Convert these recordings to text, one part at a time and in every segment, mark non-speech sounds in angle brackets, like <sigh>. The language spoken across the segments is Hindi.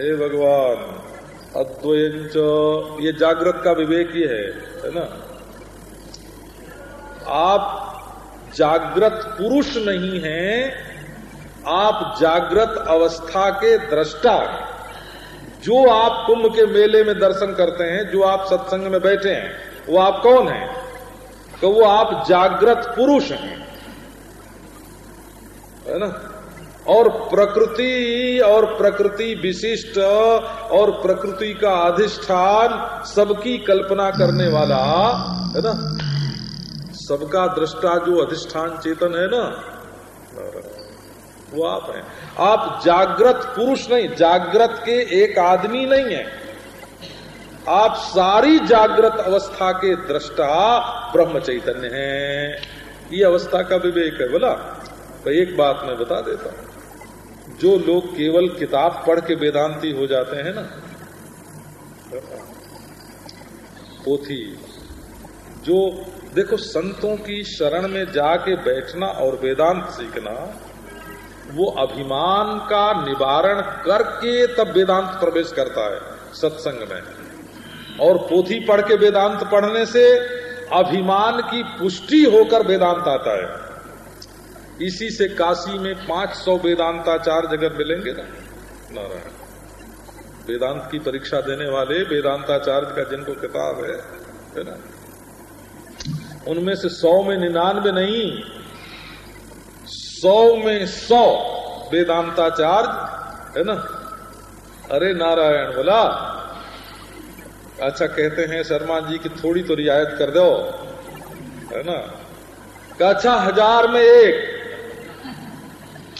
हे भगवान अद्वयंच ये जागृत का विवेक ही है है ना? आप जागृत पुरुष नहीं हैं, आप जागृत अवस्था के दृष्टा जो आप कुंभ के मेले में दर्शन करते हैं, जो आप सत्संग में बैठे हैं, वो आप कौन हैं? तो वो आप जागृत पुरुष हैं। है ना? और प्रकृति और प्रकृति विशिष्ट और प्रकृति का अधिष्ठान सबकी कल्पना करने वाला, है ना? सबका दृष्टा जो अधिष्ठान चेतन है ना, वो आप हैं। आप जागृत पुरुष नहीं, जागृत के एक आदमी नहीं है। आप सारी जागृत अवस्था के दृष्टा ब्रह्म चैतन्य हैं। ये अवस्था का विवेक है, बोला? तो एक बात मैं बता देता हूँ। जो लोग केवल किताब पढ़ के वेदांती हो जाते हैं ना, पोथी, जो देखो संतों की शरण में जाके बैठना और वेदांत सीखना, वो अभिमान का निवारण करके तब वेदांत प्रवेश करता है सत्संग में। और पोथी पढ़ के वेदांत पढ़ने से अभिमान की पुष्टि होकर वेदांत आता है। इसी से काशी में 500 वेदांताचार्य जगह मिलेंगे ना, नारायण, वेदांत की परीक्षा देने वाले वेदांताचार्य का जिनको किताब है है ना? उनमें से सौ में निन्यानवे नहीं, सौ में सौ वेदांताचार्य, है ना? अरे नारायण बोला अच्छा कहते हैं शर्मा जी की थोड़ी तो रियायत कर दो, है ना? अच्छा हज़ार में एक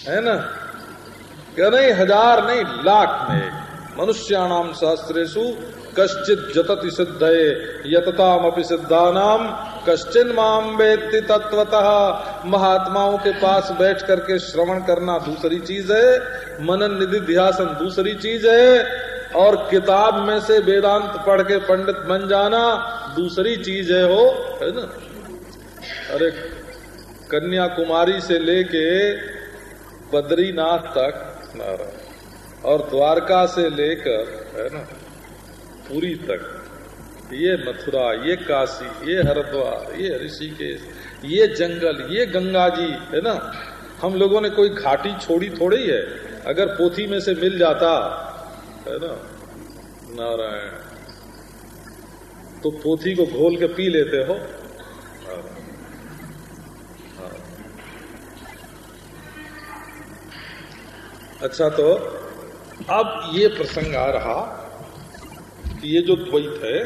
है ना? क्या नहीं? हज़ार नहीं, लाख में मनुष्याणाम शास्त्रेशु कश्चित जतति सिद्ध यतताम अपनी सिद्धानाम कश्चिन माम वेत्ति तत्वतः महात्माओं के पास बैठ करके श्रवण करना दूसरी चीज़ है, मनन निधि ध्यासन दूसरी चीज़ है, और किताब में से वेदांत पढ़ के पंडित बन जाना दूसरी चीज़ है हो है ना? अरे, कन्याकुमारी से लेके बद्रीनाथ तक और द्वारका से लेकर, है ना, पूरी तक। ये मथुरा, ये काशी, ये हरिद्वार, ये ऋषिकेश, ये जंगल, ये गंगा जी, है ना। हम लोगों ने कोई घाटी छोड़ी थोड़ी है। अगर पोथी में से मिल जाता, है ना, नारायण। तो पोथी को घोल के पी लेते हो। अच्छा तो अब ये प्रसंग आ रहा कि ये जो द्वैत है,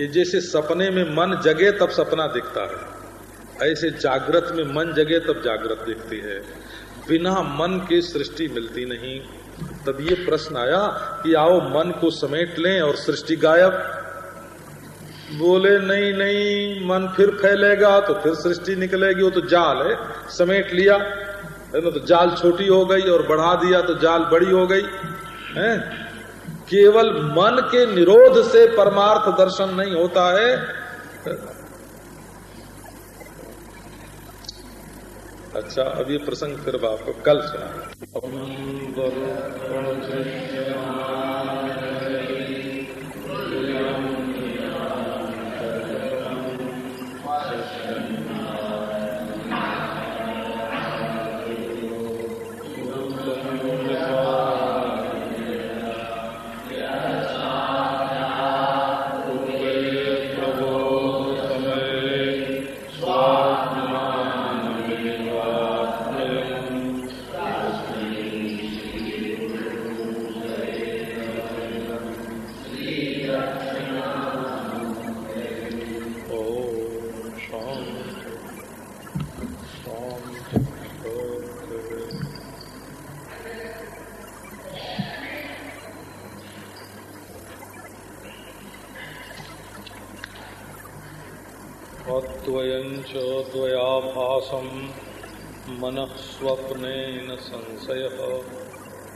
ये जैसे सपने में मन जगे तब सपना दिखता है। ऐसे जागृत में मन जगे तब जागृत दिखती है। बिना मन के सृष्टि मिलती नहीं। तब ये प्रश्न आया कि आओ मन को समेट लें और सृष्टि गायब। बोले, नहीं नहीं, मन फिर फैलेगा तो फिर सृष्टि निकलेगी, वो तो जाल है, समेट लिया। है ना तो जाल छोटी हो गई और बढ़ा दिया तो जाल बड़ी हो गई, है? केवल मन के निरोध से परमार्थ दर्शन नहीं होता है। अच्छा अब ये प्रसंग फिर आपको कल सुना स्वप्नेन संशयः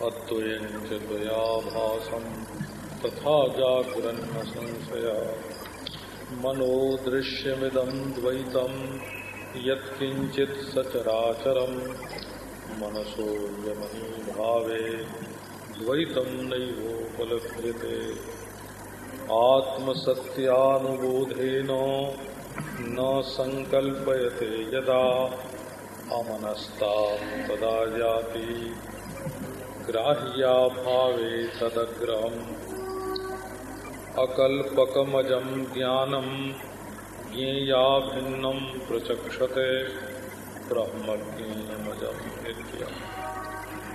अद्वयञ्च द्वयाभासम् तथा जागरन्न संशयः। मनोदृश्यमिदम् द्वैतम् यत्किञ्चित् सचराचरम् मनसो यमनी भावे द्वैतम नैवोपलभ्यते। आत्मसत्यानुबोधेन न संकल्पयते यदा अमनस्ता तदा जाति ग्राह्या भावे तदग्रहम् अकल्पकमजं ज्ञानम् ज्ञेया भिन्नं प्रचक्षते ब्रह्मज्ञेयमजं नित्यम्।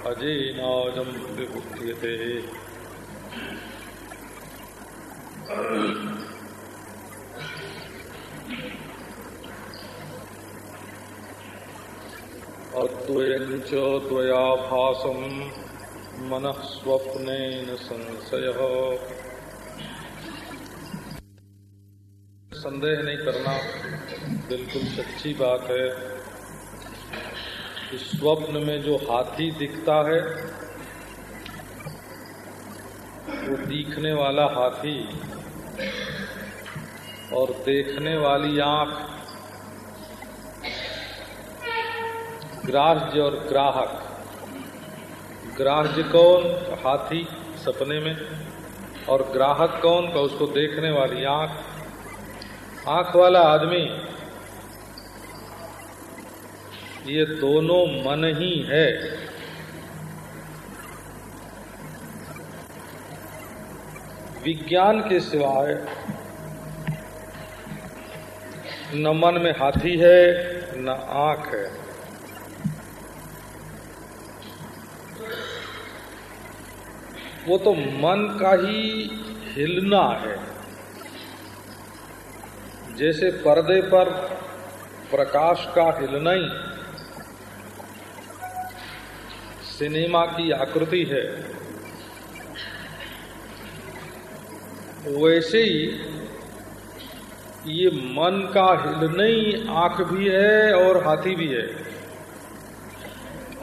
अजेनाजं विबुध्यते अद्वयञ्च द्वयाभासम् मनः स्वप्नेन संशयः। संदेह नहीं करना बिल्कुल सच्ची बात है। कि स्वप्न में जो हाथी दिखता है, वो दिखने वाला हाथी और देखने वाली आँख ग्राह्य और ग्राहक। ग्राह्य कौन हाथी सपने में और ग्राहक कौन का उसको देखने वाली आँख। आँख वाला आदमी, ये दोनों मन ही है। विज्ञान के सिवाय न मन में हाथी है, न आँख है। वो तो मन का ही हिलना है। जैसे पर्दे पर प्रकाश का हिलना ही सिनेमा की आकृति है। वैसे ही ये मन का हिलना ही आँख भी है और हाथी भी है।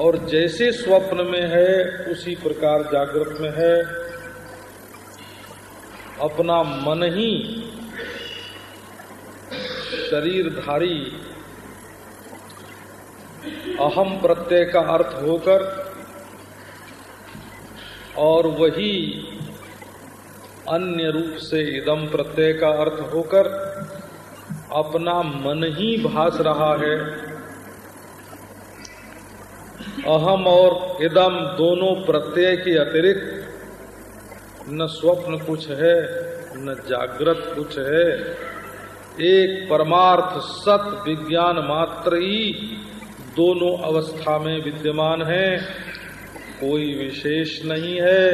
और जैसे स्वप्न में है, उसी प्रकार जागृत में है। अपना मन ही शरीरधारी, अहम प्रत्यय का अर्थ होकर और वही अन्य रूप से इदम प्रत्यय का अर्थ होकर अपना मन ही भास रहा है। अहम और इदम दोनों प्रत्यय के अतिरिक्त, न स्वप्न कुछ है, न जागृत कुछ है। एक परमार्थ सत विज्ञान मात्र ही दोनों अवस्था में विद्यमान है, कोई विशेष नहीं है।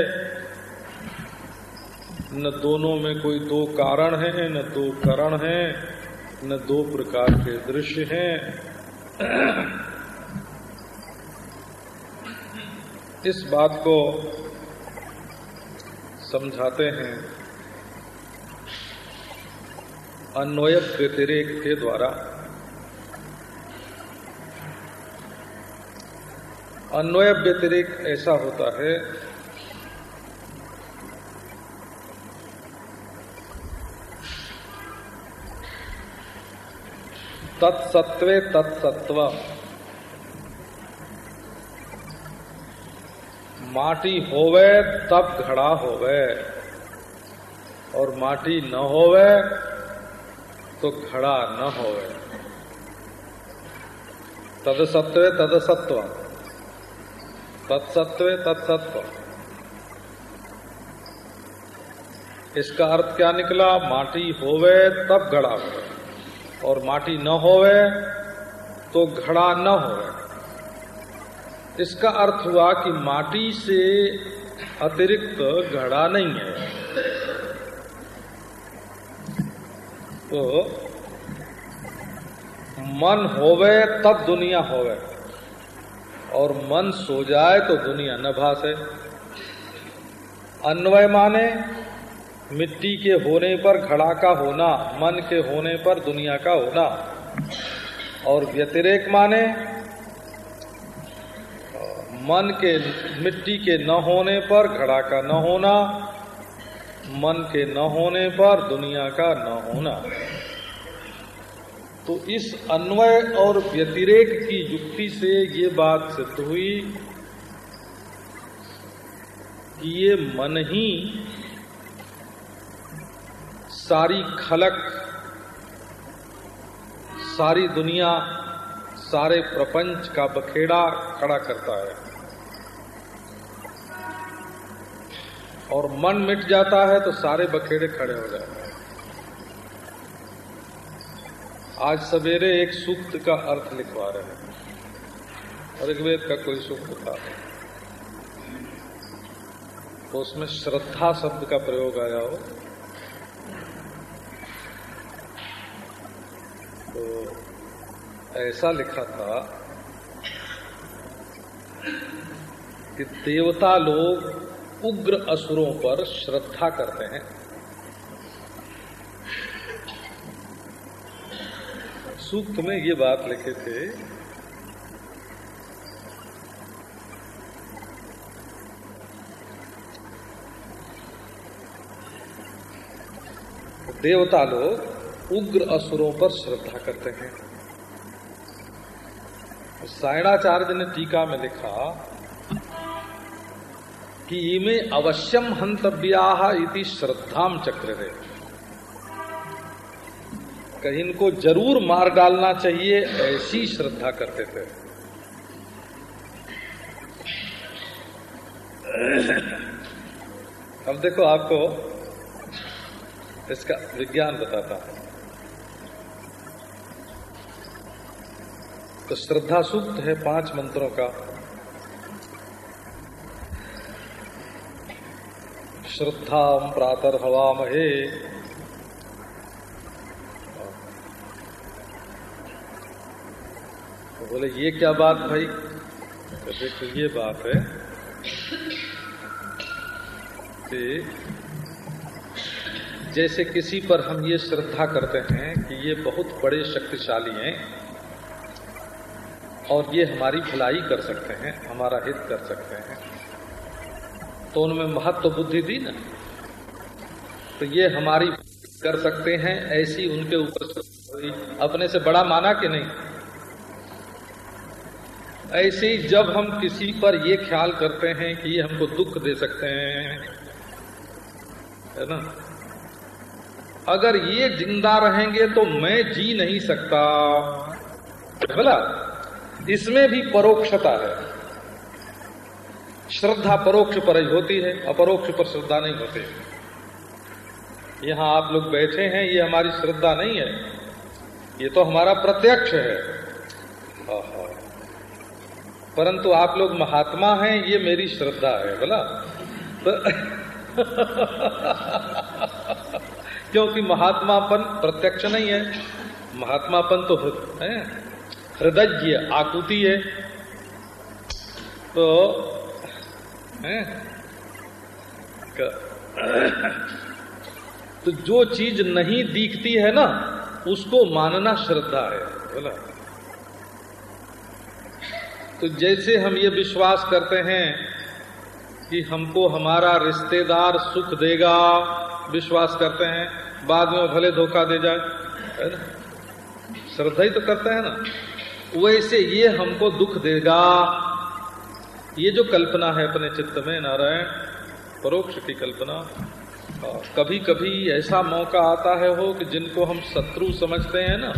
न दोनों में कोई दो कारण है, न दो करण है, न दो प्रकार के दृश्य हैं। इस बात को समझाते हैं अन्वय व्यतिरेक के द्वारा। अन्वय व्यतिरेक ऐसा होता है तत्सत्वे तत्सत्व माटी होवे, तब घड़ा होवे। और माटी न होवे तो घड़ा न होवे। तद सत्व तद सत्व तत्सत्व तत्सत्व इसका अर्थ क्या निकला? माटी होवे, तब घड़ा होवे। और माटी न होवे तो घड़ा न होवे। इसका अर्थ हुआ कि माटी से अतिरिक्त घड़ा नहीं है। तो मन होवे तब दुनिया होवे, और मन सो जाए तो दुनिया न भासे। अन्वय माने, मिट्टी के होने पर घड़ा का होना, मन के होने पर दुनिया का होना। और व्यतिरेक माने मन के, मिट्टी के न होने पर, घड़ा का न होना, मन के न होने पर, दुनिया का न होना। तो इस अन्वय और व्यतिरेक की युक्ति से ये बात सिद्ध हुई कि ये मन ही सारी खलक, सारी दुनिया, सारे प्रपंच का बखेड़ा खड़ा करता है। और मन मिट जाता है तो सारे बखेड़े खड़े हो जाते हैं। आज सवेरे एक सूक्त का अर्थ लिखवा रहे हैं। ऋग्वेद का कोई सूक्त था? तो उसमें श्रद्धा शब्द का प्रयोग आया हो? तो ऐसा लिखा था कि देवता लोग उग्र असुरों पर श्रद्धा करते हैं। सूक्त में ये बात लिखे थे, देवता लोग उग्र असुरों पर श्रद्धा करते हैं। सायणाचार्य ने टीका में लिखा कि इमे अवश्यम हंतव्या इति श्रद्धाम चक्र है। कहीं इनको ज़रूर मार डालना चाहिए, ऐसी श्रद्धा करते थे। अब देखो आपको इसका विज्ञान बताता हूँ। तो श्रद्धा सूक्त है पाँच मंत्रों का। श्रद्धा प्रातर हवा महे तो बोले, ये क्या बात भाई? तो देखो, ये बात है कि जैसे किसी पर हम ये श्रद्धा करते हैं कि ये बहुत बड़े शक्तिशाली हैं और ये हमारी भलाई कर सकते हैं, हमारा हित कर सकते हैं तो उनमें महत्व बुद्धि दी ना। तो ये हमारी कर सकते हैं, ऐसी उनके ऊपर अपने से बड़ा माना कि नहीं। ऐसे ही जब हम किसी पर ये ख्याल करते हैं कि ये हमको दुख दे सकते हैं, है ना? अगर ये ज़िंदा रहेंगे तो मैं जी नहीं सकता। बोला, इसमें भी परोक्षता है। श्रद्धा परोक्ष पर ही होती है, अपरोक्ष पर श्रद्धा नहीं होती। यहाँ आप लोग बैठे हैं, ये हमारी श्रद्धा नहीं है। ये तो हमारा प्रत्यक्ष है। परंतु आप लोग महात्मा हैं, ये मेरी श्रद्धा है, बोला? तो <laughs> क्योंकि महात्मापन प्रत्यक्ष नहीं है, महात्मापन तो है? हृदय आकुति है। तो है? तो जो चीज़ नहीं दिखती है ना, उसको मानना श्रद्धा है बोला तो जैसे हम ये विश्वास करते हैं कि हमको हमारा रिश्तेदार सुख देगा, विश्वास करते हैं, बाद में भले धोखा दे जाए, है ना? श्रद्धा ही तो करते हैं ना। वैसे ये हमको दुख देगा ये जो कल्पना है अपने चित्त में, नारायण, परोक्ष की कल्पना कभी कभी ऐसा मौका आता है हो कि जिनको हम शत्रु समझते हैं ना,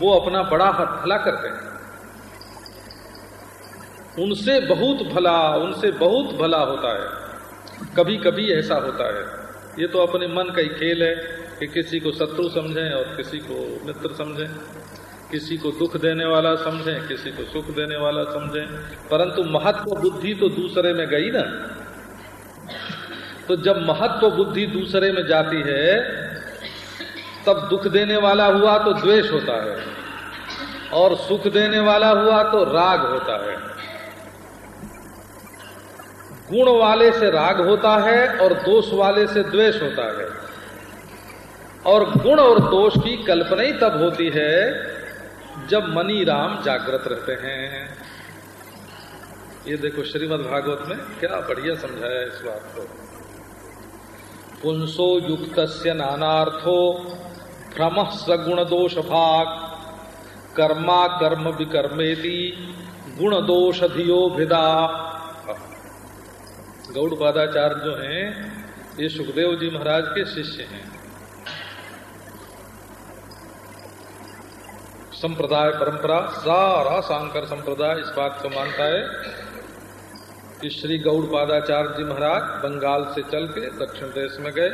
वो अपना बड़ा हथ भला करते हैं। उनसे बहुत भला, उनसे बहुत भला होता है। कभी कभी ऐसा होता है। ये तो अपने मन का ही खेल है कि किसी को शत्रु समझें और किसी को मित्र समझें। किसी को दुख देने वाला समझें, किसी को सुख देने वाला समझें। परंतु महत्व बुद्धि तो दूसरे में गई ना। तो जब महत्व बुद्धि दूसरे में जाती है, तब दुख देने वाला हुआ तो द्वेष होता है, और सुख देने वाला हुआ तो राग होता है। गुण वाले से राग होता है और दोष वाले से द्वेष होता है। और गुण और दोष की कल्पना ही तब होती है जब मनी राम जागृत रहते हैं। ये देखो श्रीमद् भागवत में क्या बढ़िया समझाया इस बात को। पुंसो युक्त नानार्थो भ्रम सगुण दोष भाग कर्मा कर्म विकर्मेति गुण दोष धियो भिदा। गौड़ पादाचार्य जो हैं, ये सुखदेव जी महाराज के शिष्य हैं। संप्रदाय परंपरा, सारा सांकर संप्रदाय इस बात को मानता है कि श्री गौड़पादाचार्य जी महाराज बंगाल से चल के दक्षिण देश में गए।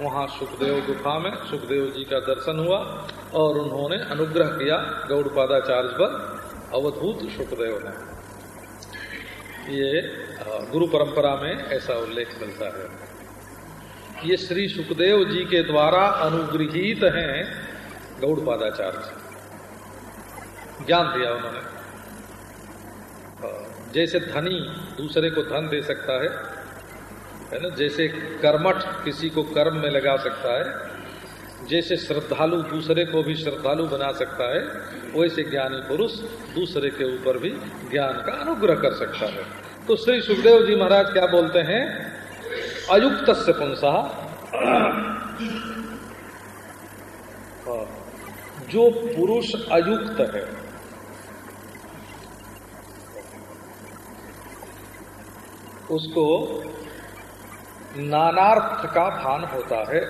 वहाँ सुखदेव गुफा में सुखदेव जी का दर्शन हुआ और उन्होंने अनुग्रह किया गौड़पादाचार्य पर। अवधूत सुखदेव ने ये गुरु परंपरा में ऐसा उल्लेख मिलता है। ये श्री सुखदेव जी के द्वारा अनुग्रहित हैं गौड़पादाचार्य ज्ञान दिया उन्होंने। जैसे धनी दूसरे को धन दे सकता है है ना, जैसे कर्मठ किसी को कर्म में लगा सकता है, जैसे श्रद्धालु दूसरे को भी श्रद्धालु बना सकता है, वैसे ज्ञानी पुरुष दूसरे के ऊपर भी ज्ञान का अनुग्रह कर सकता है। तो श्री सुखदेव जी महाराज क्या बोलते हैं? अयुक्त से पुंसा जो पुरुष अयुक्त है उसको नानार्थ का भान होता है।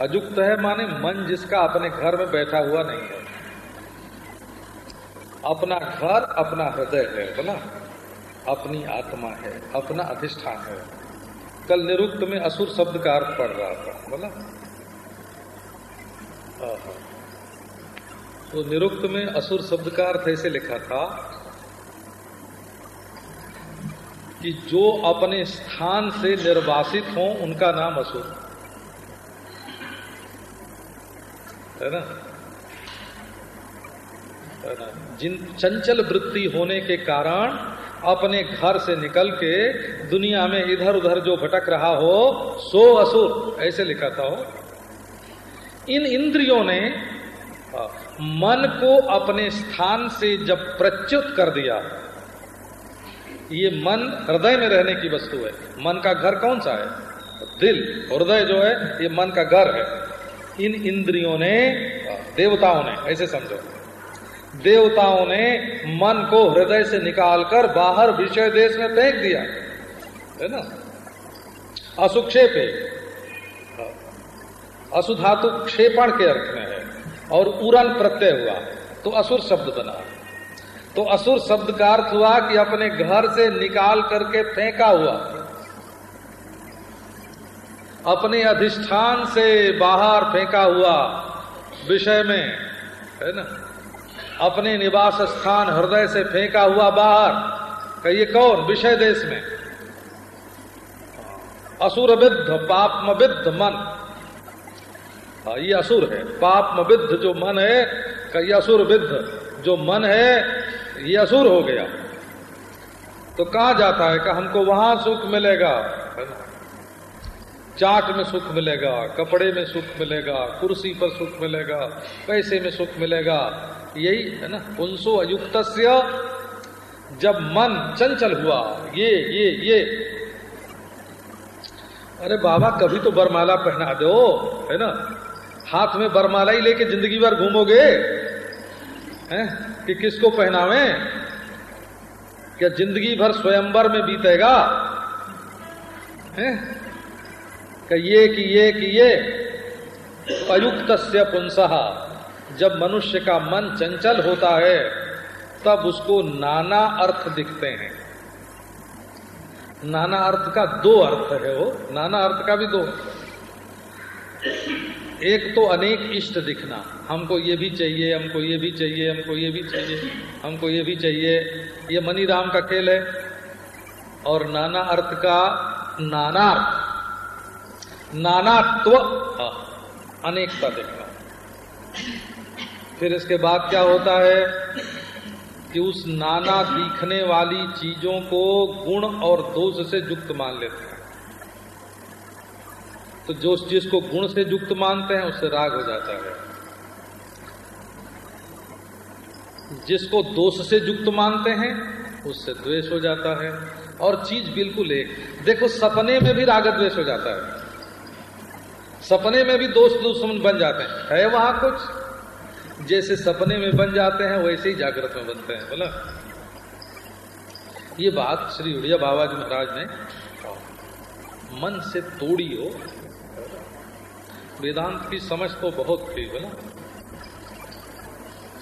अजुक्त है माने मन जिसका अपने घर में बैठा हुआ नहीं है। अपना घर, अपना हृदय है बोला अपनी आत्मा है, अपना अधिष्ठान है। कल निरुक्त में असुर शब्द का अर्थ पड़ रहा था बोला तो निरुक्त में असुर शब्द का अर्थ ऐसे लिखा था कि जो अपने स्थान से निर्वासित हो, उनका नाम असुर है ना? है जिन चंचल वृत्ति होने के कारण अपने घर से निकल के दुनिया में इधर उधर जो भटक रहा हो, सो असुर, ऐसे लिखा था हो। इन इंद्रियों ने मन को अपने स्थान से जब प्रच्युत कर दिया ये मन हृदय में रहने की वस्तु है। मन का घर कौन सा है? दिल। हृदय जो है, ये मन का घर है। इन इंद्रियों ने, देवताओं ने, ऐसे समझो। देवताओं ने मन को हृदय से निकालकर बाहर विषय देश में फेंक दिया। है ना? असुक्षेप। असुधातु क्षेपण के अर्थ में है। और उड़न प्रत्यय हुआ। तो असुर शब्द बना। तो असुर शब्द का अर्थ हुआ कि अपने घर से निकाल करके फेंका हुआ। अपने अधिष्ठान से बाहर फेंका हुआ विषय में, है ना? अपने निवास स्थान हृदय से फेंका हुआ बाहर। कहिए कौन? विषय देश में। असुर विद्ध पापम विद्ध मन। हाँ ये असुर है। पापम विद्ध जो मन है, कहिए असुर विद्ध जो मन है, ये असुर हो गया। तो कहा जाता है कि हमको वहाँ सुख मिलेगा। चाट में सुख मिलेगा, कपड़े में सुख मिलेगा, कुर्सी पर सुख मिलेगा, पैसे में सुख मिलेगा। यही है ना? पुंसो अयुक्त जब मन चंचल हुआ, ये ये ये। अरे बाबा, कभी तो बरमाला पहना दो, है ना? हाथ में बरमाला ही लेके ज़िंदगी भर घूमोगे। हैं? कि किसको पहनावे? क्या ज़िंदगी भर स्वयंवर में बीतेगा? है? कि ये कि ये कि ये। अयुक्त पुंसहा जब मनुष्य का मन चंचल होता है, तब उसको नाना अर्थ दिखते हैं। नाना अर्थ का दो अर्थ है वो। नाना अर्थ का भी दो। एक तो अनेक इष्ट दिखना। हमको ये भी चाहिए हमको ये भी चाहिए हमको ये भी चाहिए हमको ये भी चाहिए। ये मनी राम का खेल है। और नाना अर्थ का नानार्थ नानात्व हाँ, अनेकता देखना। फिर इसके बाद क्या होता है कि उस नाना दिखने वाली चीज़ों को गुण और दोष से युक्त मान लेते हैं। तो जो जिसको गुण से युक्त मानते हैं, उससे राग हो जाता है। जिसको दोष से युक्त मानते हैं, उससे द्वेष हो जाता है। और चीज़ बिल्कुल एक। देखो, सपने में भी राग द्वेष हो जाता है। सपने में भी दोस्त दुश्मन बन जाते हैं। है वहाँ कुछ? जैसे सपने में बन जाते हैं, वैसे ही जागृत में बनते हैं। बोला? ये बात श्री उड़िया बाबा जी महाराज ने मन से तोड़ी हो वेदांत की समझ तो बहुत थी बोला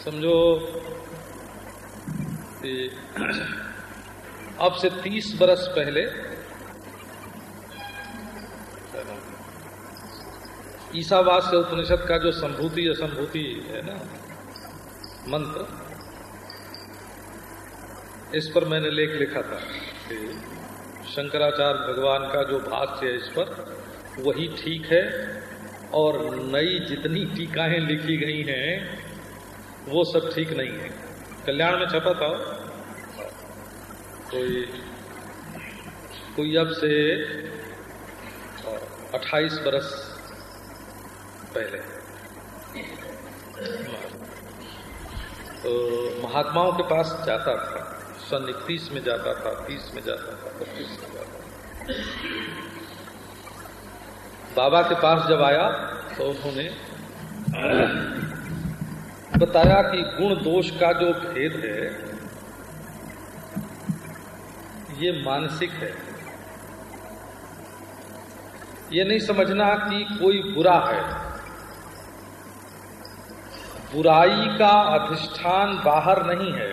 समझो <clears throat> अब से तीस बरस पहले ईसावास से उपनिषद का जो संभूति, असंभूति है ना, मंत्र, इस पर मैंने लेख लिखा था कि शंकराचार्य भगवान का जो भाष्य है इस पर, वही ठीक है और नई जितनी टीकाएँ लिखी गई हैं, वो सब ठीक नहीं है। कल्याण में छपा था कोई कोई अब से 28 बरस पहले। तो महात्माओं के पास जाता था सन इकतीस में जाता था, तीस में जाता था, पच्चीस में जाता था। बाबा के पास जब आया तो उन्होंने बताया कि गुण दोष का जो भेद है, ये मानसिक है। ये नहीं समझना कि कोई बुरा है। बुराई का अधिष्ठान बाहर नहीं है।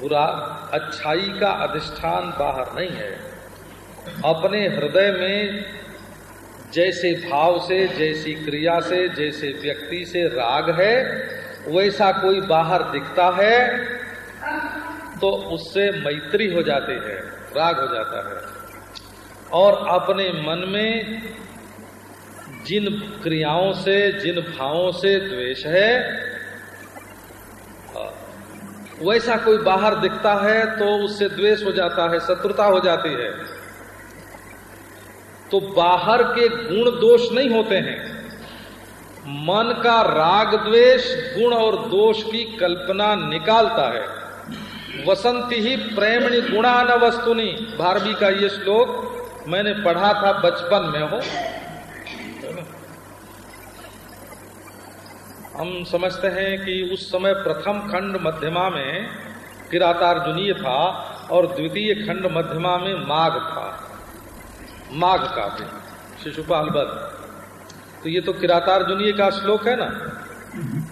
बुरा, अच्छाई का अधिष्ठान बाहर नहीं है। अपने हृदय में जैसे भाव से, जैसी क्रिया से, जैसे व्यक्ति से राग है, वैसा कोई बाहर दिखता है तो उससे मैत्री हो जाती है, राग हो जाता है। और अपने मन में जिन क्रियाओं से, जिन भावों से द्वेष है, वैसा कोई बाहर दिखता है तो उससे द्वेष हो जाता है, शत्रुता हो जाती है। तो बाहर के गुण दोष नहीं होते हैं। मन का राग द्वेष, गुण और दोष की कल्पना निकालता है। वसंती ही प्रेमणि गुणा न वस्तुनि भारवी का ये श्लोक मैंने पढ़ा था बचपन में, हो। हम समझते हैं कि उस समय प्रथम खंड मध्यमा में किरातार्जुनीय था और द्वितीय खंड मध्यमा में माघ था। माघ काव्य शिशुपाल बद तो ये तो किरातार्जुनीय का श्लोक है ना?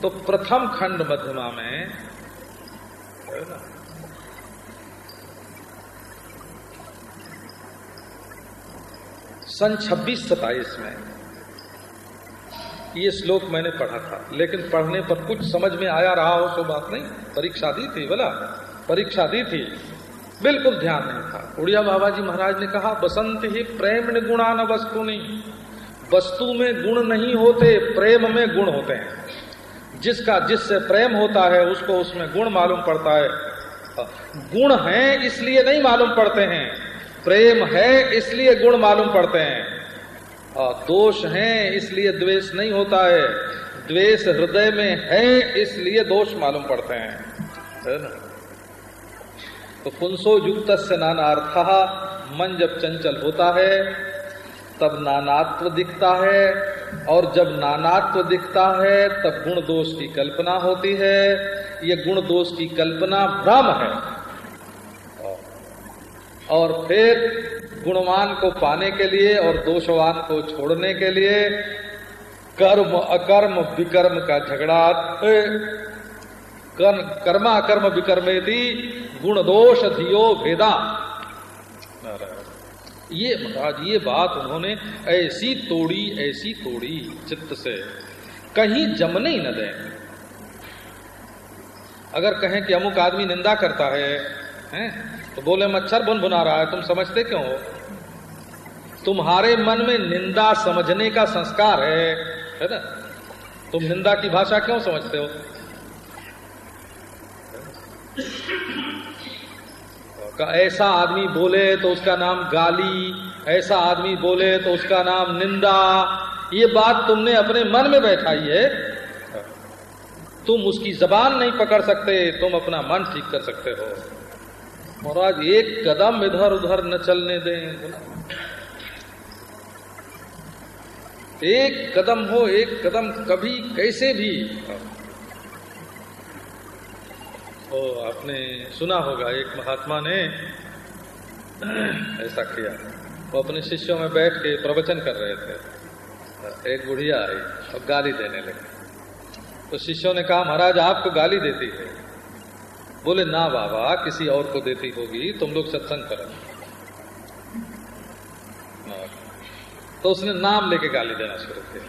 तो प्रथम खंड मध्यमा में सन छब्बीस सताइस में, ये श्लोक मैंने पढ़ा था, लेकिन पढ़ने पर कुछ समझ में आया रहा हो तो बात नहीं। परीक्षा दी थी, बोला। परीक्षा दी थी। बिल्कुल ध्यान नहीं था। उड़िया बाबा जी महाराज ने कहा, बसंत ही प्रेम गुणा न वस्तु नहीं वस्तु में गुण नहीं होते, प्रेम में गुण होते हैं। जिसका जिससे प्रेम होता है, उसको उसमें गुण मालूम पड़ता है। गुण है इसलिए नहीं मालूम पड़ते हैं। प्रेम है इसलिए गुण मालूम पड़ते हैं। दोष है इसलिए द्वेष नहीं होता है। द्वेष हृदय में है इसलिए दोष मालूम पड़ते हैं। है ना? तो पुंसो युक्त से नानार्थ, मन जब चंचल होता है, तब नानात्व दिखता है, और जब नानात्व दिखता है, तब गुण दोष की कल्पना होती है। ये गुण दोष की कल्पना भ्रम है। और फिर गुणवान को पाने के लिए और दोषवान को छोड़ने के लिए कर्म अकर्म विकर्म का झगड़ा कर्मा, कर्म विकर्मेति गुण दोष धियो भेदा। ये महाराज, ये बात उन्होंने ऐसी तोड़ी ऐसी तोड़ी चित्त से। कहीं जमने ही न दें। अगर कहें कि अमुक आदमी निंदा करता है, हैं तो बोले, मच्छर बुन बुना रहा है, तुम समझते क्यों हो? तुम्हारे मन में निंदा समझने का संस्कार है है ना? तुम निंदा की भाषा क्यों समझते हो? का ऐसा आदमी बोले तो उसका नाम गाली, ऐसा आदमी बोले तो उसका नाम निंदा। ये बात तुमने अपने मन में बैठाई है। तुम उसकी जबान नहीं पकड़ सकते, तुम अपना मन ठीक कर सकते हो। महाराज, एक कदम इधर उधर न चलने दें। एक कदम हो, एक कदम कभी कैसे भी ओ, आपने सुना होगा, एक महात्मा ने ऐसा किया। वो अपने शिष्यों में बैठ के प्रवचन कर रहे थे। एक बुढ़िया आई और गाली देने लगी। तो शिष्यों ने कहा, महाराज, आपको गाली देती है? बोले, ना बाबा, किसी और को देती होगी, तुम लोग सत्संग करो। तो उसने नाम लेके गाली देना शुरू किया।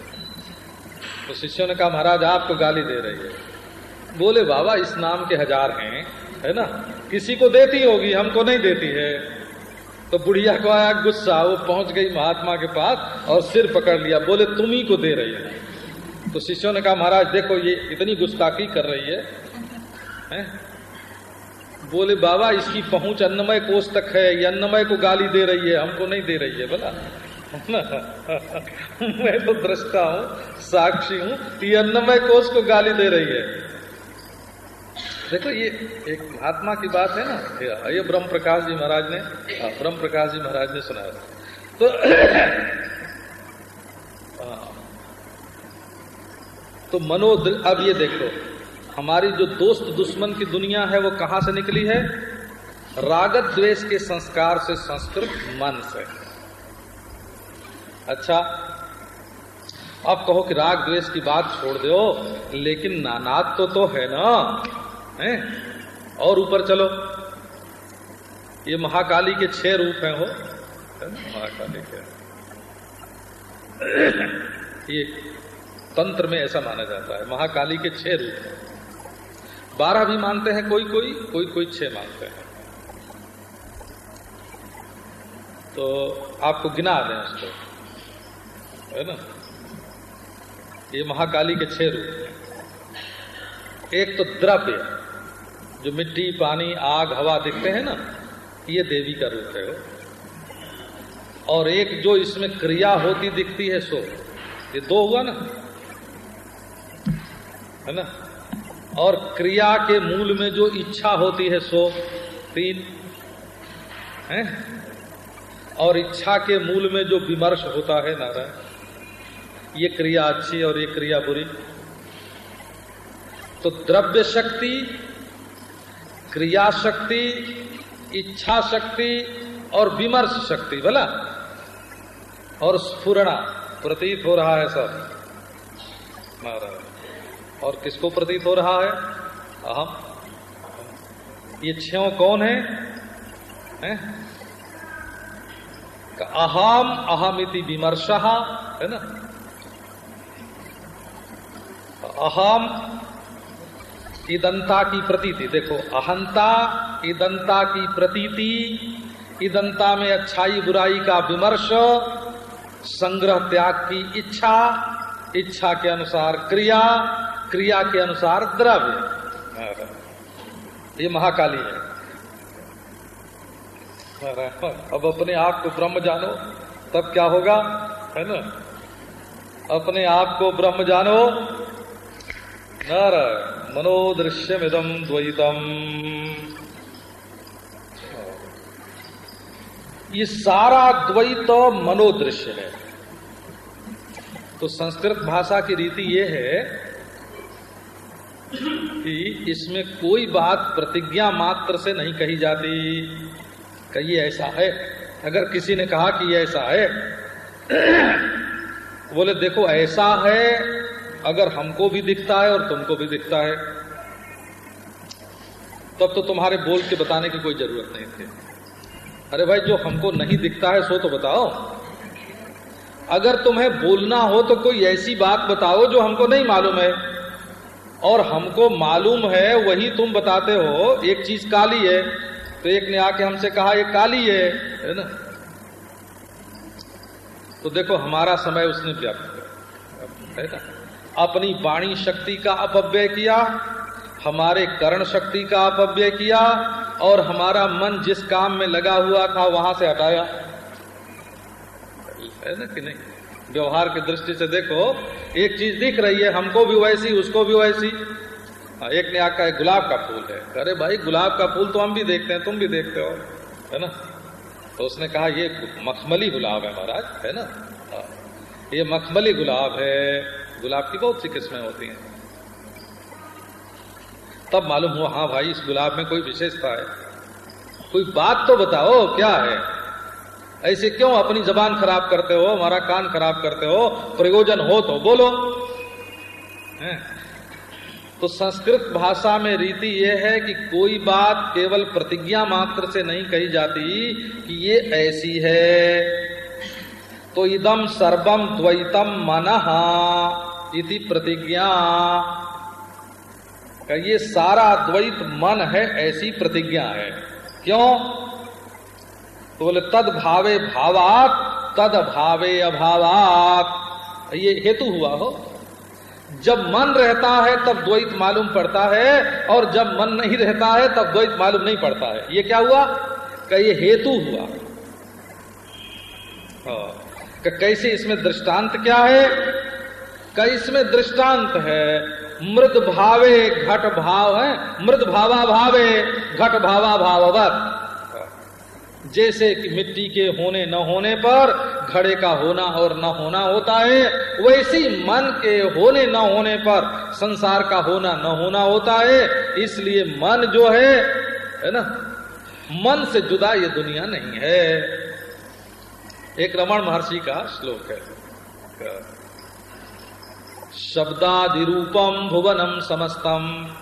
तो शिष्यों ने कहा, महाराज, आपको गाली दे रही है। बोले बाबा इस नाम के हज़ार हैं है ना? किसी को देती होगी हमको नहीं देती है। तो बुढ़िया को आया गुस्सा वो पहुँच गई महात्मा के पास और सिर पकड़ लिया बोले तुम ही को दे रही है। तो शिष्यों ने कहा महाराज देखो ये इतनी गुस्ताखी कर रही है, है? बोले बाबा इसकी पहुँच अन्नमय कोष तक है ये अन्नमय को गाली दे रही है हमको नहीं दे रही है बोला? <laughs> मैं तो दृष्टा हूँ साक्षी हूँ ये अन्नमय कोष को गाली दे रही है। देखो ये एक महात्मा की बात है ना ये ब्रह्म प्रकाश जी महाराज ने हाँ, ब्रह्म प्रकाश जी महाराज ने सुनाया तो <clears throat> हाँ। तो मनो अब ये देखो हमारी जो दोस्त दुश्मन की दुनिया है वो कहाँ से निकली है? रागत द्वेष के संस्कार से संस्कृत मन से। अच्छा अब कहो कि राग द्वेष की बात छोड़ दो लेकिन नानात तो तो है ना। है? और ऊपर चलो। ये महाकाली के छह रूप हैं हो महाकाली के। ये तंत्र में ऐसा माना जाता है। महाकाली के छह रूप हैं। बारह भी मानते हैं कोई कोई कोई कोई छह मानते हैं। तो आपको गिना दें उसको। है ना? ये महाकाली के छह रूप एक तो द्रव्य। जो मिट्टी, पानी, आग, हवा दिखते हैं ना, ये देवी का रूप है वो। और एक जो इसमें क्रिया होती दिखती है सो, ये दो हुआ ना, है ना? और क्रिया के मूल में जो इच्छा होती है सो, तीन, है? और इच्छा के मूल में जो विमर्श होता है नारायण, ये क्रिया अच्छी और ये क्रिया बुरी। तो द्रव्य शक्ति क्रिया शक्ति इच्छा शक्ति और विमर्श शक्ति बोला? और स्फुरणा प्रतीत हो रहा है सब। और किसको प्रतीत हो रहा है? अहम। ये छो कौन है, है? अहम अहमिति विमर्श है ना? अहम ईदंता की प्रतीति। देखो, अहंता ईदंता की प्रतीति ईदंता में अच्छाई बुराई का विमर्श, संग्रह त्याग की इच्छा इच्छा के अनुसार क्रिया क्रिया के अनुसार द्रव्य। ये महाकाली है। अब अपने आप को ब्रह्म जानो, तब क्या होगा? है ना? अपने आप को ब्रह्म जानो नारायण मनोदृश्यमिदम द्वैतम। ये सारा द्वैत मनोदृश्य है। तो संस्कृत भाषा की रीति ये है कि इसमें कोई बात प्रतिज्ञा मात्र से नहीं कही जाती। कही ऐसा है? अगर किसी ने कहा कि ऐसा है, <clears throat> बोले, देखो, ऐसा है अगर हमको भी दिखता है और तुमको भी दिखता है, तब तो तुम्हारे बोल के बताने की कोई ज़रूरत नहीं थी। अरे भाई, जो हमको नहीं दिखता है, सो तो बताओ। अगर तुम्हें बोलना हो तो कोई ऐसी बात बताओ जो हमको नहीं मालूम है। और हमको मालूम है, वही तुम बताते हो, एक चीज़ काली है। तो एक ने आके हमसे कहा, ये काली है। है ना? तो देखो, हमारा समय उसने व्यक्त है ना? अपनी वाणी शक्ति का अपव्यय किया हमारे करण शक्ति का अपव्यय किया और हमारा मन जिस काम में लगा हुआ था वहाँ से हटाया। है ना कि नहीं? व्यवहार की दृष्टि से देखो एक चीज़ दिख रही है हमको भी वैसी उसको भी वैसी। हाँ, एक ने आका है गुलाब का फूल है। अरे भाई गुलाब का फूल तो हम भी देखते हैं तुम भी देखते हो है ना? तो उसने कहा ये मखमली गुलाब है महाराज है ना? हाँ, ये मखमली गुलाब है। गुलाब की बहुत सी किस्में होती हैं। तब मालूम हुआ हाँ भाई, इस गुलाब में कोई विशेषता है कोई बात तो बताओ, क्या है? ऐसे क्यों अपनी जबान खराब करते हो, हमारा कान खराब करते हो? प्रयोजन हो तो बोलो। है? तो संस्कृत भाषा में रीति यह है कि कोई बात केवल प्रतिज्ञा मात्र से नहीं कही जाती कि ये ऐसी है। तो इदम सर्वम द्वैतम मन। इति प्रतिज्ञा। ये सारा द्वैत मन है, ऐसी प्रतिज्ञा है। क्यों? तो बोले, तद भावे भावात, तद भावे अभावात। ये हेतु हुआ हो। जब मन रहता है, तब द्वैत मालूम पड़ता है, और जब मन नहीं रहता है, तब द्वैत मालूम नहीं पड़ता है। ये क्या हुआ? का ये हेतु हुआ। हाँ। कैसे इसमें दृष्टांत क्या है? का इसमें दृष्टांत है। मृद भावे घट भाव है। मृद भावा भावे घट भावा भाववत जैसे कि मिट्टी के होने न होने पर घड़े का होना और न होना होता है, वैसी मन के होने न होने पर संसार का होना न होना होता है। इसलिए मन जो है है ना, मन से जुदा ये दुनिया नहीं है। एक रमण महर्षि का श्लोक है। शब्दादिरूपम भुवनम समस्तम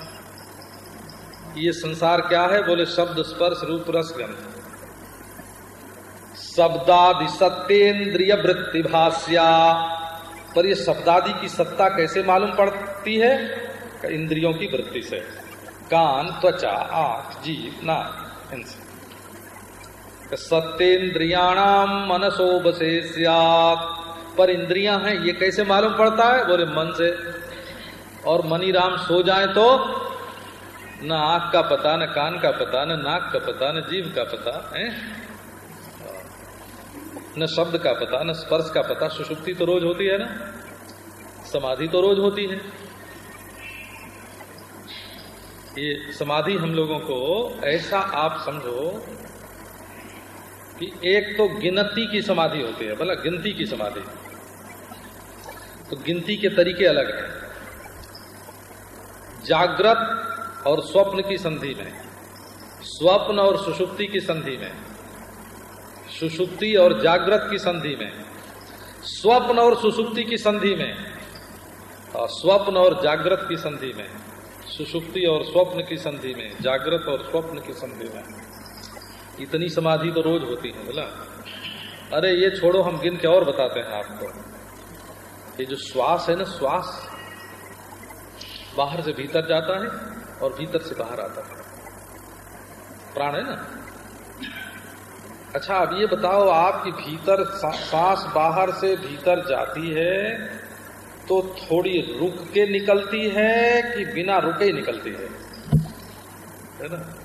ये संसार क्या है? बोले शब्द स्पर्श रूप रस गंध शब्दादि सत्येन्द्रिय वृत्ति भाष्या पर ये शब्दादि की सत्ता कैसे मालूम पड़ती है? इंद्रियों की वृत्ति से। कान, त्वचा, आँख, जीव ना इनसे। सत्येन्द्रियाणाम मनसो बसे पर इंद्रियाँ हैं, ये कैसे मालूम पड़ता है? बोले, मन से। और मनी राम सो जाए तो न आँख का पता, न कान का पता, न नाक का पता, न जीव का पता, है? न शब्द का पता, न स्पर्श का पता। सुषुप्ति तो रोज होती है ना? समाधि तो रोज होती है। ये समाधि हम लोगों को ऐसा आप समझो कि एक तो गिनती की समाधि होती है बोला गिनती की समाधि। तो गिनती के तरीके अलग हैं। जागृत और स्वप्न की संधि में, स्वप्न और सुषुप्ति की संधि में, सुषुप्ति और जागृत की संधि में, स्वप्न और सुषुप्ति की संधि में, और स्वप्न और जागृत की संधि में, सुषुप्ति और स्वप्न की संधि में, जागृत और स्वप्न की संधि में। इतनी समाधि तो रोज होती है, बोला। अरे ये छोड़ो, हम गिन के और बताते हैं आपको। ये जो श्वास है ना, श्वास बाहर से भीतर जाता है और भीतर से बाहर आता है। प्राण है ना? अच्छा अब ये बताओ, आपकी भीतर सांस बाहर से भीतर जाती है तो थोड़ी रुक के निकलती है कि बिना रुके ही निकलती है? है ना?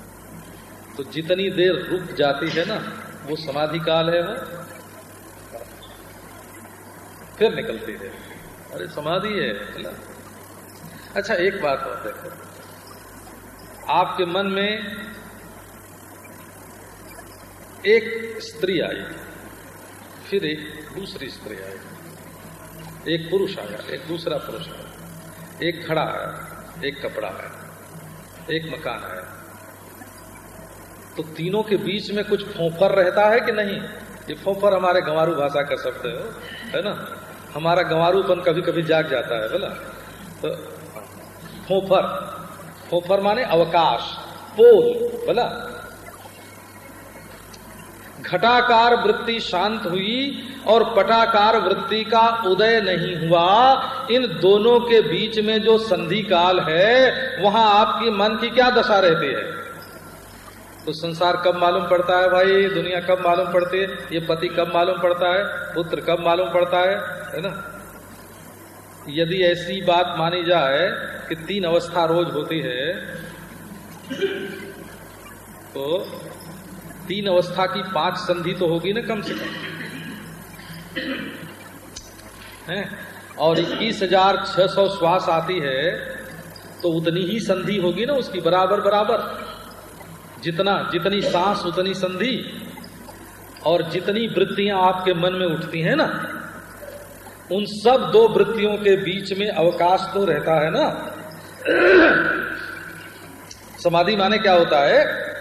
तो जितनी देर रुक जाती है ना, वो समाधि काल है वो। फिर निकलती है। अरे, समाधि है ना? अच्छा एक बात और देखो। आपके मन में एक स्त्री आई, फिर एक दूसरी स्त्री आई। एक पुरुष आया, एक दूसरा पुरुष आया। एक खड़ा आया, एक कपड़ा आया, एक मकान आया। तो तीनों के बीच में कुछ फोफर रहता है कि नहीं? ये फोफर हमारे गंवारू भाषा का शब्द है है ना? हमारा गंवारूपन कभी कभी जाग जाता है, बोला। तो फोफर फोफर माने अवकाश, पोल, बोला। घटाकार वृत्ति शांत हुई और पटाकार वृत्ति का उदय नहीं हुआ। इन दोनों के बीच में जो संधि काल है, वहाँ आपकी मन की क्या दशा रहती है? तो संसार कब मालूम पड़ता है भाई? दुनिया कब मालूम पड़ती है? ये पति कब मालूम पड़ता है? पुत्र कब मालूम पड़ता है? है ना? यदि ऐसी बात मानी जाए कि तीन अवस्था रोज होती है तो तीन अवस्था की पाँच संधि तो होगी ना कम से कम। है? और इक्कीस हज़ार छह सौ श्वास आती है तो उतनी ही संधि होगी ना उसकी। बराबर बराबर। जितना, जितनी सांस, उतनी संधि और जितनी वृत्तियाँ आपके मन में उठती हैं ना, उन सब दो वृत्तियों के बीच में अवकाश तो रहता है ना। <clears throat> समाधि माने क्या होता है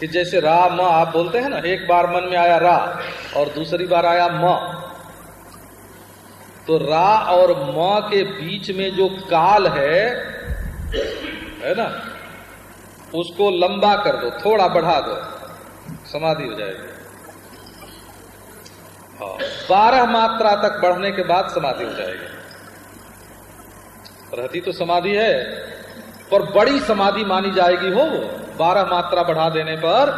कि जैसे रा, म, आप बोलते हैं ना, एक बार मन में आया रा और दूसरी बार आया म। तो रा और म के बीच में जो काल है है ना उसको लंबा कर दो, थोड़ा बढ़ा दो, समाधि हो जाएगी। हाँ बारह मात्रा तक बढ़ने के बाद समाधि हो जाएगी। रहती तो समाधि है, पर बड़ी समाधि मानी जाएगी हो बारह मात्रा बढ़ा देने पर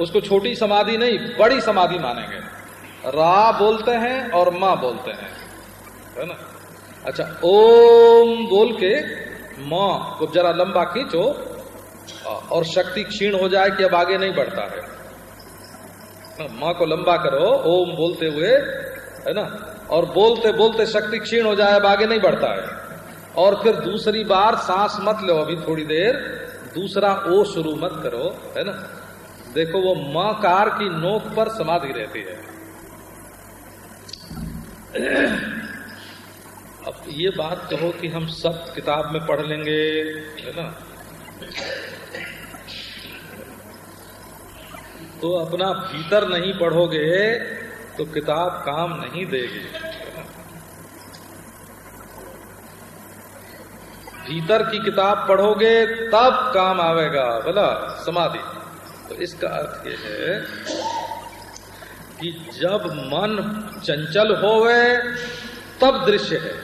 उसको छोटी समाधि नहीं, बड़ी समाधि मानेंगे। रा बोलते हैं और माँ बोलते हैं, है ना? अच्छा ओम बोल के माँ को जरा लंबा खींचो और शक्ति क्षीण हो जाए कि अब आगे नहीं बढ़ता है। माँ को लंबा करो, ओम बोलते हुए, है ना? और बोलते बोलते शक्ति क्षीण हो जाए, अब आगे नहीं बढ़ता है। और फिर दूसरी बार सांस मत लो अभी थोड़ी देर, दूसरा ओ शुरू मत करो, है ना? देखो, वो माँ कार की नोक पर समाधि रहती है। अब ये बात कहो कि हम सब किताब में पढ़ लेंगे, है ना? तो अपना भीतर नहीं पढ़ोगे तो किताब काम नहीं देगी। भीतर की किताब पढ़ोगे, तब काम आवेगा, बोला, समाधि। तो इसका अर्थ यह है कि जब मन चंचल होवे, तब दृश्य है।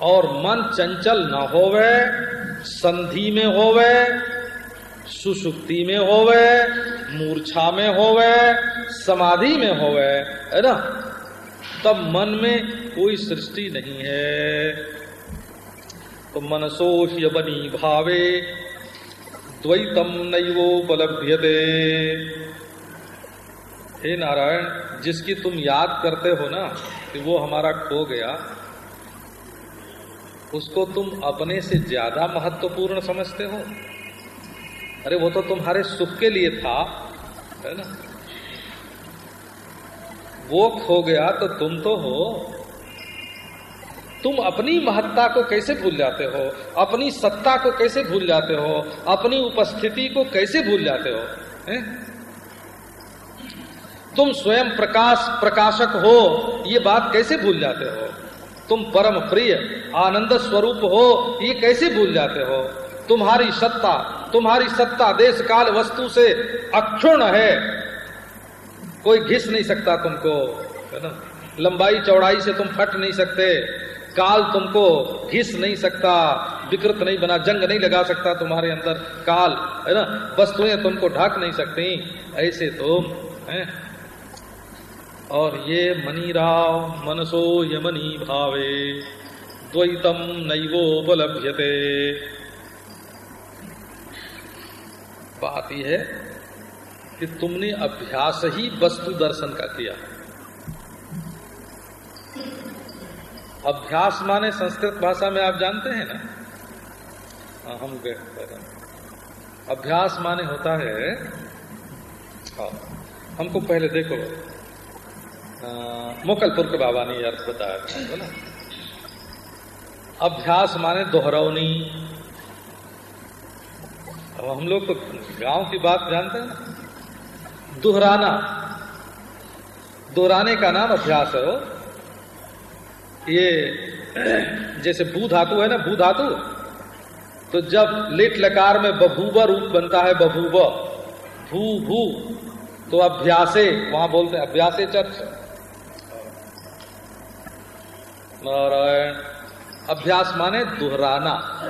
और मन चंचल न होवे, संधि में होवे सुसुप्ति में होवे, मूर्छा में होवे, समाधि में होवे, है ना? तब मन में कोई सृष्टि नहीं है। तो मनसो बनी भावे, द्वैतम नैवोपलभ्यते हे नारायण, जिसकी तुम याद करते हो ना, कि वो हमारा खो गया, उसको तुम अपने से ज़्यादा महत्वपूर्ण समझते हो। अरे वो तो तुम्हारे सुख के लिए था, है ना? वो खो गया तो तुम तो हो। तुम अपनी महत्ता को कैसे भूल जाते हो? अपनी सत्ता को कैसे भूल जाते हो? अपनी उपस्थिति को कैसे भूल जाते हो? है? तुम स्वयं प्रकाश, प्रकाशक हो, ये बात कैसे भूल जाते हो? तुम परम प्रिय, आनंद स्वरूप हो, ये कैसे भूल जाते हो? तुम्हारी सत्ता तुम्हारी सत्ता देश काल वस्तु से अक्षुण है। कोई घिस नहीं सकता तुमको, है ना? लंबाई चौड़ाई से तुम फट नहीं सकते। काल तुमको घिस नहीं सकता, विकृत नहीं बना, जंग नहीं लगा सकता तुम्हारे अंदर। काल, है ना? वस्तुएँ तुमको ढक नहीं सकती। ऐसे तुम, है? और ये मनी राव मनसो यमनी भावे, द्वैतम नैवोपलभ्यते। यह है कि तुमने अभ्यास ही वस्तु दर्शन का किया। अभ्यास माने संस्कृत भाषा में आप जानते हैं ना? हाँ हम गए अभ्यास माने होता है हाँ हमको पहले देखो। मोकलपुर के बाबा ने अर्थ बताया था ना? अभ्यास माने दोहरौनी अब हम लोग तो गाँव की बात जानते हैं। दोहराना। दोहराने का नाम अभ्यास है वो। ये जैसे भू धातु है ना, भू धातु? तो जब लेट लकार में बभूव रूप बनता है, बभूव। भू भू। तो अभ्यासे, वहाँ बोलते हैं अभ्यासे चर्च। नारायण। अभ्यास माने दोहराना।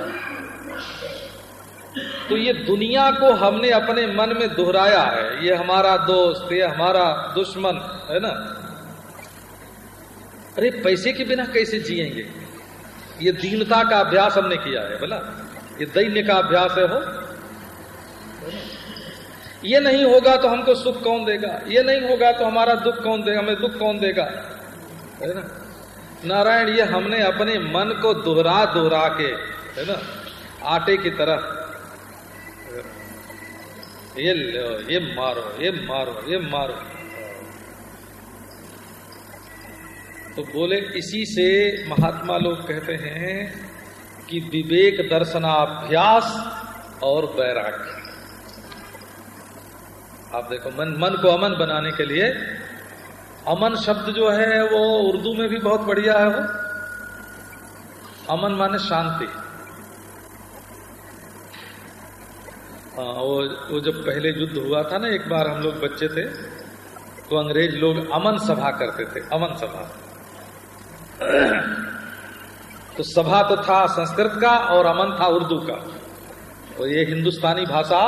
तो ये दुनिया को हमने अपने मन में दोहराया है। ये हमारा दोस्त, ये हमारा दुश्मन, है ना? अरे, पैसे के बिना कैसे जिएँगे? ये दीनता का अभ्यास हमने किया है, बोला। ये दैन्य का अभ्यास है, हो। ये नहीं होगा तो हमको सुख कौन देगा? ये नहीं होगा तो हमारा दुख कौन देगा हमें दुख कौन देगा? है ना? नारायण, ये हमने अपने मन को दोहरा दोहरा के, है ना? आटे की तरह ये लो, ये मारो ये मारो ये मारो। तो बोले, इसी से महात्मा लोग कहते हैं कि विवेक दर्शनाभ्यास और वैराग्य। आप देखो, मन मन को अमन बनाने के लिए, अमन शब्द जो है, वो उर्दू में भी बहुत बढ़िया है वो। अमन माने शांति। हाँ वो वो जब पहले युद्ध हुआ था ना, एक बार हम लोग बच्चे थे तो अंग्रेज़ लोग अमन सभा करते थे, अमन सभा। तो सभा तो था संस्कृत का और अमन था उर्दू का। और ये हिंदुस्तानी भाषा,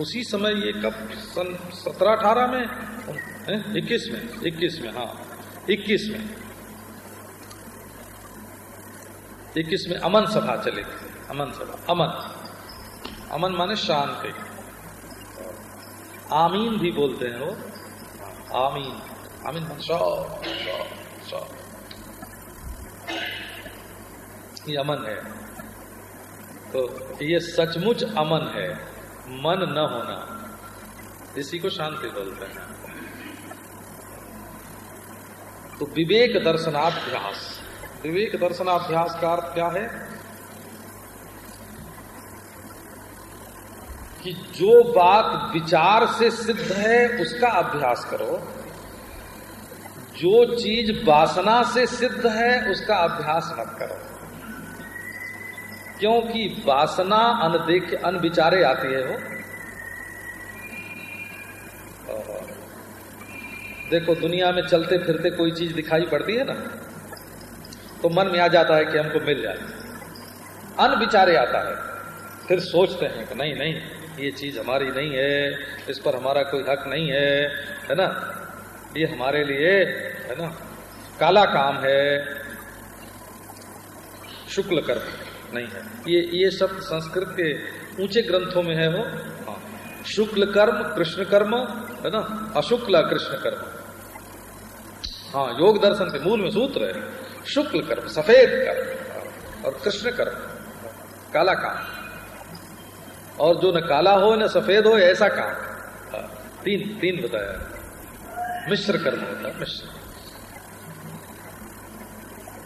उसी समय ये कब? सन सत्रह अठारह में? इक्कीस में इक्कीस में हाँ इक्कीस में। इक्कीस में अमन सभा चले थी, अमन सभा, अमन। अमन माने शांति। आमीन भी बोलते हैं वो। आमीन। आमीन मान सौ सौ ये अमन है। तो ये सचमुच अमन है। मन न होना। इसी को शांति बोलते हैं। तो विवेक दर्शनाभ्यास। विवेक दर्शनाभ्यास का अर्थ क्या है? कि जो बात विचार से सिद्ध है, उसका अभ्यास करो। जो चीज़ वासना से सिद्ध है, उसका अभ्यास मत करो। क्योंकि वासना अनदेख, अनविचारे आती है वो। देखो, दुनिया में चलते फिरते कोई चीज़ दिखाई पड़ती है ना तो मन में आ जाता है कि हमको मिल जाए। अनविचारे आता है। फिर सोचते हैं कि नहीं नहीं। ये चीज़ हमारी नहीं है, इस पर हमारा कोई हक नहीं है है ना? ये हमारे लिए, है ना? काला काम है शुक्ल कर्म नहीं है। ये ये शब्द संस्कृत के ऊँचे ग्रंथों में है वो। हाँ। शुक्ल कर्म कृष्ण कर्म है ना? अशुक्ल कृष्ण कर्म हाँ योग दर्शन के मूल में सूत्र है। शुक्ल कर्म सफ़ेद कर्म और कृष्ण कर्म काला काम। और जो न काला हो न सफ़ेद हो ऐसा काम हाँ, तीन तीन बताया। मिश्र कर्म होता है मिश्र।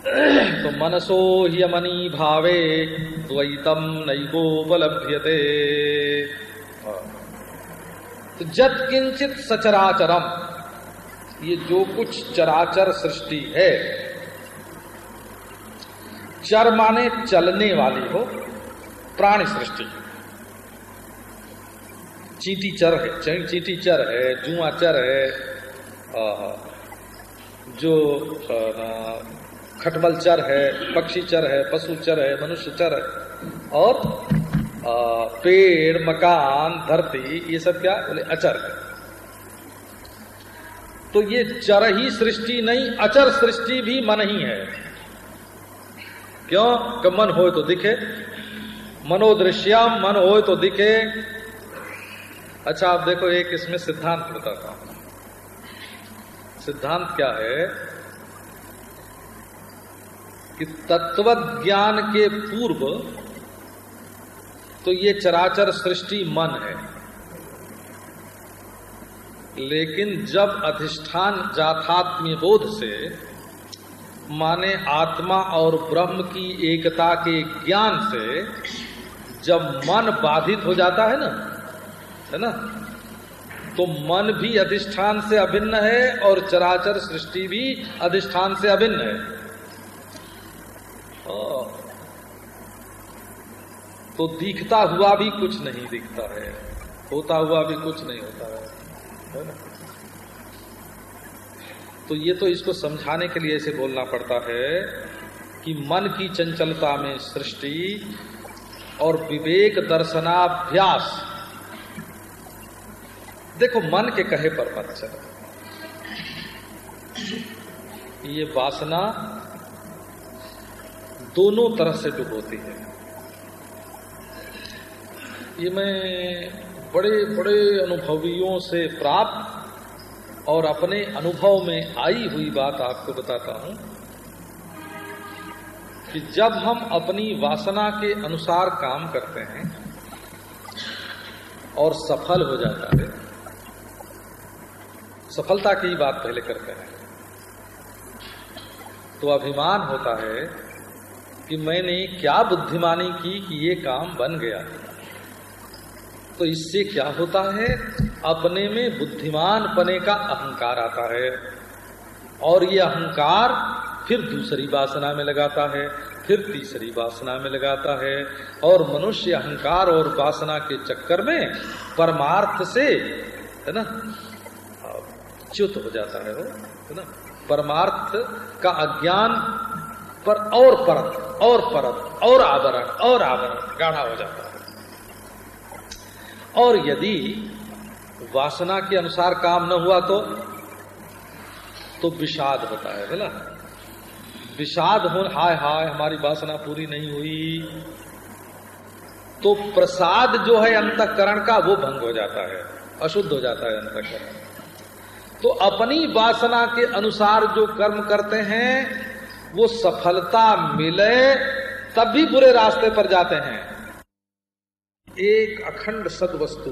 <clears throat> तो मनसो ह्यमनी भावे द्वैतम नैगोपलभ्यते हाँ। तो जत किंचित सचराचरम ये जो कुछ चराचर सृष्टि है चर माने चलने वाली हो प्राणी सृष्टि। चीटी चर है चीटी चर है, जुआ चर है जो खटबल चर है, पक्षी चर है, पशु चर है, मनुष्य चर है, और पेड़, मकान, धरती, ये सब क्या? बोले, अचर है। तो ये चर ही सृष्टि नहीं, अचर सृष्टि भी मन ही है। क्यों? कि मन हो तो दिखे। मनोदृश्यम मन हो तो दिखे। अच्छा आप देखो, एक इसमें सिद्धांत बताता हूँ। सिद्धांत क्या है कि तत्व ज्ञान के पूर्व तो ये चराचर सृष्टि मन है। लेकिन जब अधिष्ठान जाथात्म्य बोध से माने आत्मा और ब्रह्म की एकता के ज्ञान से जब मन बाधित हो जाता है ना है ना? तो मन भी अधिष्ठान से अभिन्न है और चराचर सृष्टि भी अधिष्ठान से अभिन्न है। तो दिखता हुआ भी कुछ नहीं दिखता है। होता हुआ भी कुछ नहीं होता है। तो ये तो इसको समझाने के लिए ऐसे बोलना पड़ता है कि मन की चंचलता में सृष्टि और विवेक दर्शनाभ्यास देखो, मन के कहे पर मत चलो। ये वासना दोनों तरह से डुबोती है। ये मैं बड़े बड़े अनुभवियों से प्राप्त और अपने अनुभव में आई हुई बात आपको बताता हूँ कि जब हम अपनी वासना के अनुसार काम करते हैं और सफल हो जाता है सफलता की बात पहले करते हैं। तो अभिमान होता है कि मैंने क्या बुद्धिमानी की कि ये काम बन गया। तो इससे क्या होता है? अपने में बुद्धिमान पने का अहंकार आता है और ये अहंकार फिर दूसरी वासना में लगाता है, फिर तीसरी वासना में लगाता है और मनुष्य अहंकार और वासना के चक्कर में परमार्थ से, है ना च्युत हो जाता है वो है ना परमार्थ का अज्ञान पर और परत और परत, और आवरण और आवरण, गाढ़ा हो जाता है। और यदि वासना के अनुसार काम न हुआ तो तो विषाद होता है बोला विषाद हो, हाय हाय, हमारी वासना पूरी नहीं हुई तो प्रसाद जो है अंतकरण का, वो भंग हो जाता है, अशुद्ध हो जाता है अंतकरण। तो अपनी वासना के अनुसार जो कर्म करते हैं, वो सफलता मिले, तब भी बुरे रास्ते पर जाते हैं। एक अखंड सद वस्तु